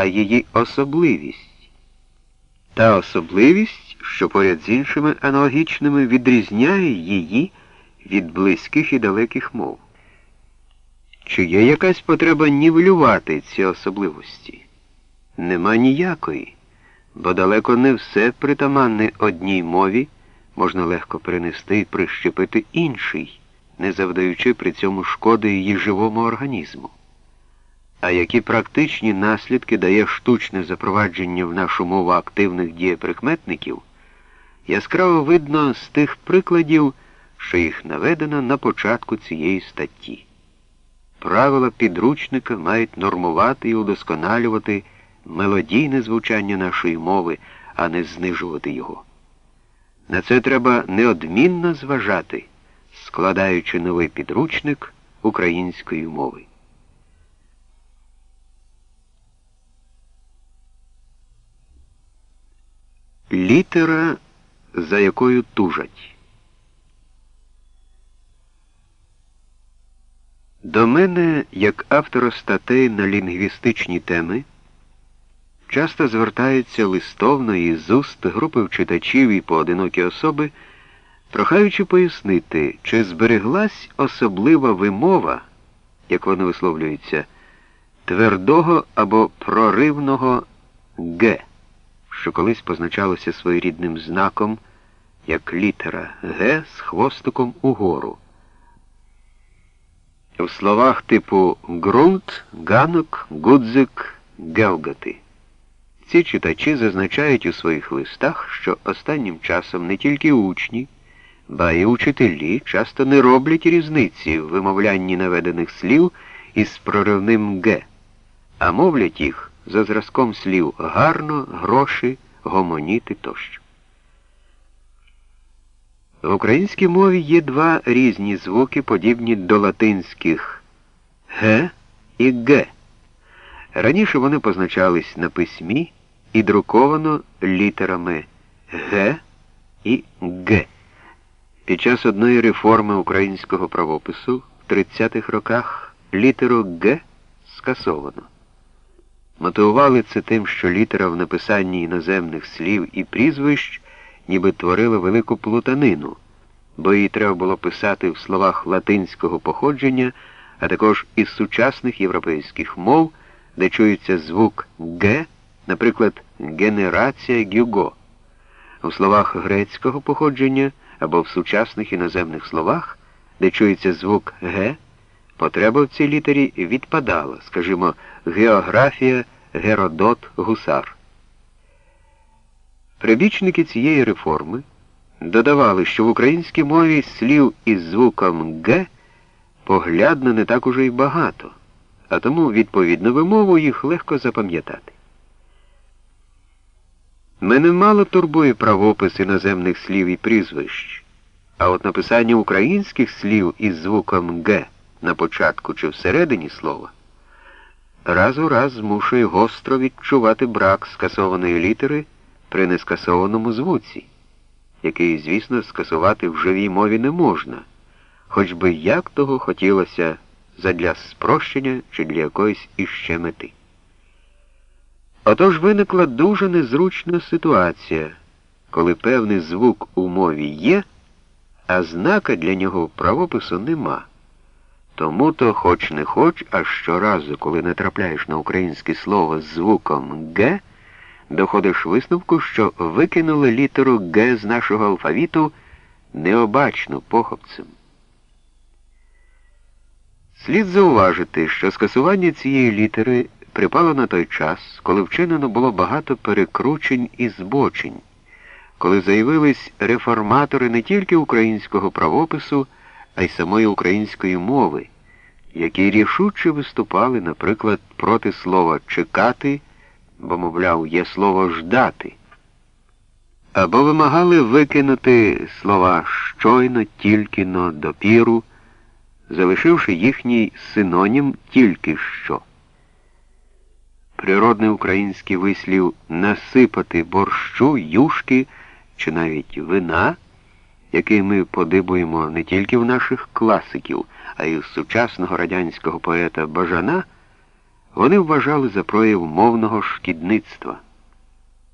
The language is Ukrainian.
а її особливість. Та особливість, що поряд з іншими аналогічними відрізняє її від близьких і далеких мов. Чи є якась потреба нівелювати ці особливості? Нема ніякої, бо далеко не все притаманне одній мові можна легко перенести і прищепити інший, не завдаючи при цьому шкоди її живому організму. А які практичні наслідки дає штучне запровадження в нашу мову активних дієприкметників, яскраво видно з тих прикладів, що їх наведено на початку цієї статті. Правила підручника мають нормувати і удосконалювати мелодійне звучання нашої мови, а не знижувати його. На це треба неодмінно зважати, складаючи новий підручник української мови. Літера, за якою тужать. До мене, як автора статей на лінгвістичні теми, часто звертаються листовно і з уст групи читачів і поодинокі особи, прохаючи пояснити, чи збереглась особлива вимова, як вони висловлюються, твердого або проривного Г, що колись позначалося своєрідним знаком, як літера Г з хвостиком угору. В словах типу ґрунт, ганок, гудзик, гелгати. Ці читачі зазначають у своїх листах, що останнім часом не тільки учні, ба й учителі часто не роблять різниці в вимовлянні наведених слів із проривним Г, а мовлять їх за зразком слів гарно, гроші, гомоніти тощо. В українській мові є два різні звуки, подібні до латинських Г і Г. Раніше вони позначались на письмі і друковано літерами Г і Г. Під час одної реформи українського правопису в 30-х роках літеру Г скасовано. Мотивували це тим, що літера в написанні іноземних слів і прізвищ ніби творила велику плутанину, бо її треба було писати в словах латинського походження, а також із сучасних європейських мов, де чується звук Г наприклад, генерація Гюго. У словах грецького походження або в сучасних іноземних словах, де чується звук Г, потреба в цій літері відпадала, скажімо, географія, Геродот, гусар. Прибічники цієї реформи додавали, що в українській мові слів із звуком Г поглядно не так уже й багато, а тому відповідну вимову їх легко запам'ятати. Мене мало турбує правопис іноземних слів і прізвищ, а от написання українських слів із звуком Г на початку чи всередині слова раз у раз змушує гостро відчувати брак скасованої літери при нескасованому звуці, який, звісно, скасувати в живій мові не можна, хоч би як того хотілося задля спрощення чи для якоїсь іще мети. Отож виникла дуже незручна ситуація, коли певний звук у мові є, а знака для нього правопису нема. Тому то, хоч не хоч, а щоразу, коли натрапляєш на українське слово з звуком Г, доходиш висновку, що викинули літеру Г з нашого алфавіту необачно похопцем. Слід зауважити, що скасування цієї літери припало на той час, коли вчинено було багато перекручень і збочень, коли заявились реформатори не тільки українського правопису, а й самої української мови, які рішуче виступали, наприклад, проти слова чекати, бо, мовляв, є слово ждати, або вимагали викинути слова щойно, тільки-но, допіру, залишивши їхній синонім тільки що природний український вислів насипати борщу, юшки чи навіть вина, який ми подибуємо не тільки в наших класиків, а й у сучасного радянського поета Бажана, вони вважали за прояв мовного шкідництва.